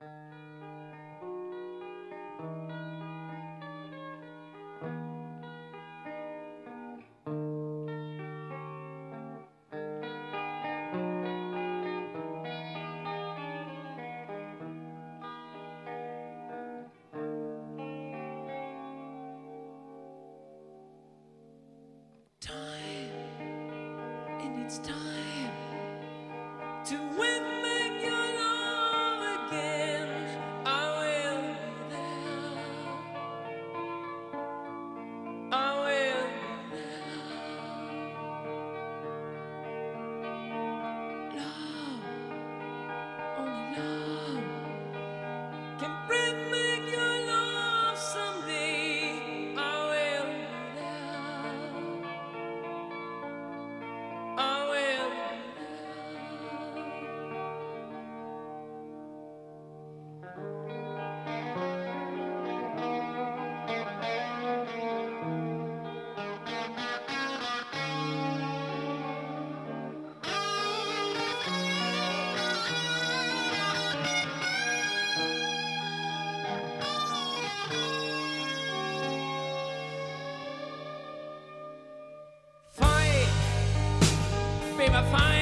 Time, and it's time to win. Trying